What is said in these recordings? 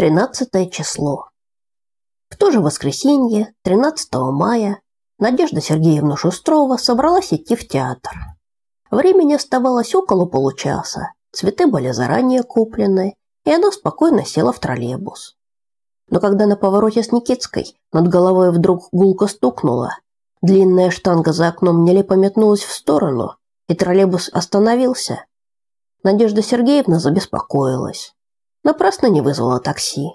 Тринадцатое число. В то же воскресенье, 13 мая, Надежда Сергеевна Шустрова собралась идти в театр. Времени оставалось около получаса, цветы были заранее куплены, и она спокойно села в троллейбус. Но когда на повороте с Никитской над головой вдруг гулко стукнула, длинная штанга за окном нелепо метнулась в сторону, и троллейбус остановился, Надежда Сергеевна забеспокоилась. Напрасно не вызвала такси.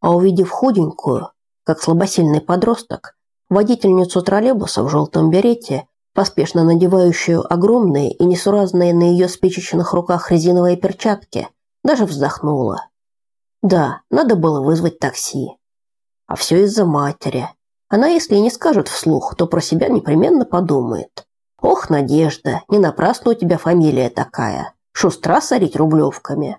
А увидев худенькую, как слабосильный подросток, водительницу троллейбуса в желтом берете, поспешно надевающую огромные и несуразные на ее спичечных руках резиновые перчатки, даже вздохнула. Да, надо было вызвать такси. А все из-за матери. Она, если не скажет вслух, то про себя непременно подумает. Ох, Надежда, не напрасно у тебя фамилия такая. Шустра сорить рублевками.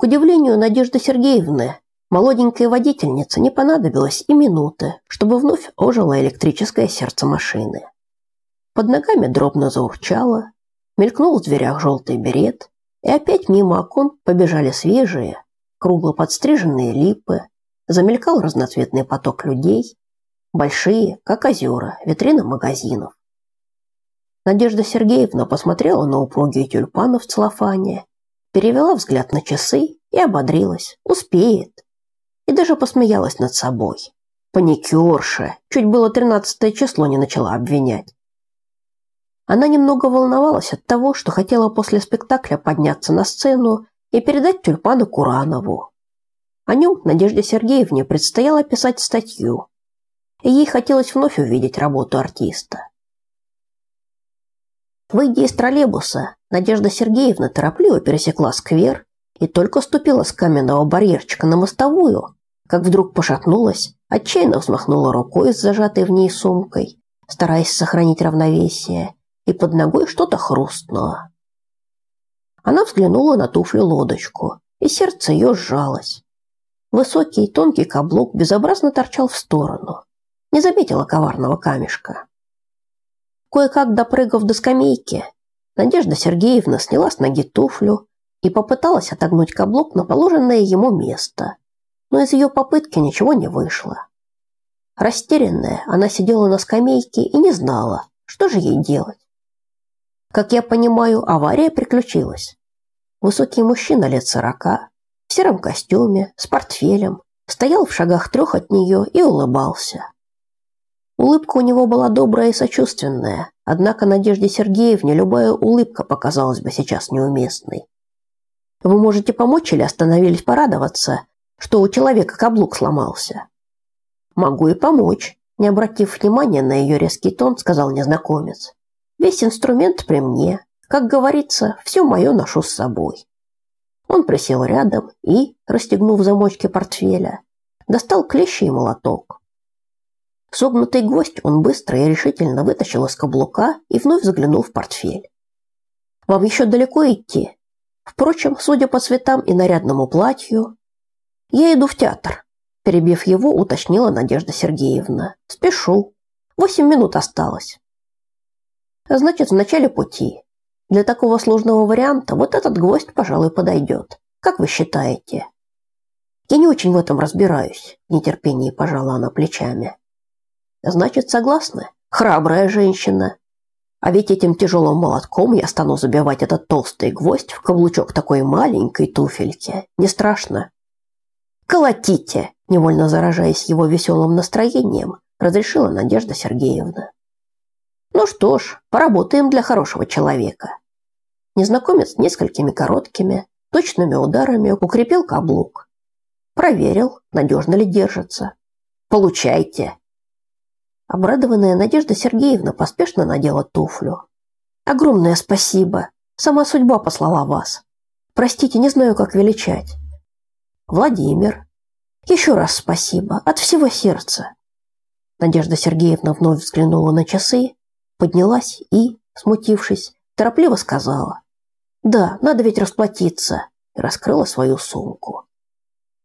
К удивлению Надежды Сергеевны, молоденькой водительнице не понадобилось и минуты, чтобы вновь ожило электрическое сердце машины. Под ногами дробно заурчало, мелькнул в дверях желтый берет, и опять мимо окон побежали свежие, кругло подстриженные липы, замелькал разноцветный поток людей, большие, как озера, витрины магазинов. Надежда Сергеевна посмотрела на упругие тюльпаны в целлофане перевела взгляд на часы и ободрилась. Успеет. И даже посмеялась над собой. Паникерша. Чуть было тринадцатое число не начала обвинять. Она немного волновалась от того, что хотела после спектакля подняться на сцену и передать тюльпаны Куранову. О нем Надежде Сергеевне предстояло писать статью, и ей хотелось вновь увидеть работу артиста. Выйдя из троллейбуса, Надежда Сергеевна торопливо пересекла сквер и только ступила с каменного барьерчика на мостовую, как вдруг пошатнулась, отчаянно взмахнула рукой с зажатой в ней сумкой, стараясь сохранить равновесие, и под ногой что-то хрустнуло. Она взглянула на туфлю-лодочку, и сердце ее сжалось. Высокий тонкий каблук безобразно торчал в сторону. Не заметила коварного камешка. Кое-как допрыгав до скамейки, Надежда Сергеевна сняла с ноги туфлю и попыталась отогнуть каблук на положенное ему место. Но из ее попытки ничего не вышло. Растерянная, она сидела на скамейке и не знала, что же ей делать. Как я понимаю, авария приключилась. Высокий мужчина лет сорока, в сером костюме, с портфелем, стоял в шагах трех от нее и улыбался. Улыбка у него была добрая и сочувственная, однако Надежде Сергеевне любая улыбка показалась бы сейчас неуместной. Вы можете помочь или остановились порадоваться, что у человека каблук сломался? Могу и помочь, не обратив внимания на ее резкий тон, сказал незнакомец. Весь инструмент при мне, как говорится, все мое ношу с собой. Он присел рядом и, расстегнув замочки портфеля, достал клещи и молоток. Согнутый гвоздь он быстро и решительно вытащил из каблука и вновь заглянул в портфель. «Вам еще далеко идти?» Впрочем, судя по цветам и нарядному платью, я иду в театр. Перебив его, уточнила Надежда Сергеевна. Спешу. Восемь минут осталось. Значит, в начале пути. Для такого сложного варианта вот этот гвоздь, пожалуй, подойдет. Как вы считаете? Я не очень в этом разбираюсь, в нетерпении пожала она плечами. Значит, согласны? Храбрая женщина. А ведь этим тяжелым молотком я стану забивать этот толстый гвоздь в каблучок такой маленькой туфельки. Не страшно? Колотите, невольно заражаясь его веселым настроением, разрешила Надежда Сергеевна. Ну что ж, поработаем для хорошего человека. Незнакомец несколькими короткими, точными ударами укрепил каблук. Проверил, надежно ли держится. Получайте, Обрадованная Надежда Сергеевна поспешно надела туфлю. Огромное спасибо. Сама судьба послала вас. Простите, не знаю, как величать. Владимир. Еще раз спасибо от всего сердца. Надежда Сергеевна вновь взглянула на часы, поднялась и, смутившись, торопливо сказала: "Да, надо ведь расплатиться", и раскрыла свою сумку.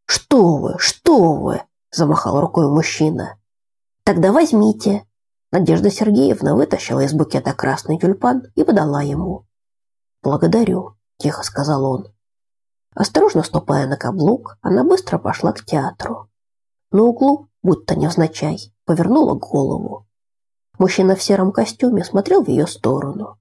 "Что вы? Что вы?" замахал рукой мужчина. Тогда возьмите. Надежда Сергеевна вытащила из букета красный тюльпан и подала ему. Благодарю, тихо сказал он. Осторожно ступая на каблук, она быстро пошла к театру. На углу, будто невзначай, повернула голову. Мужчина в сером костюме смотрел в ее сторону.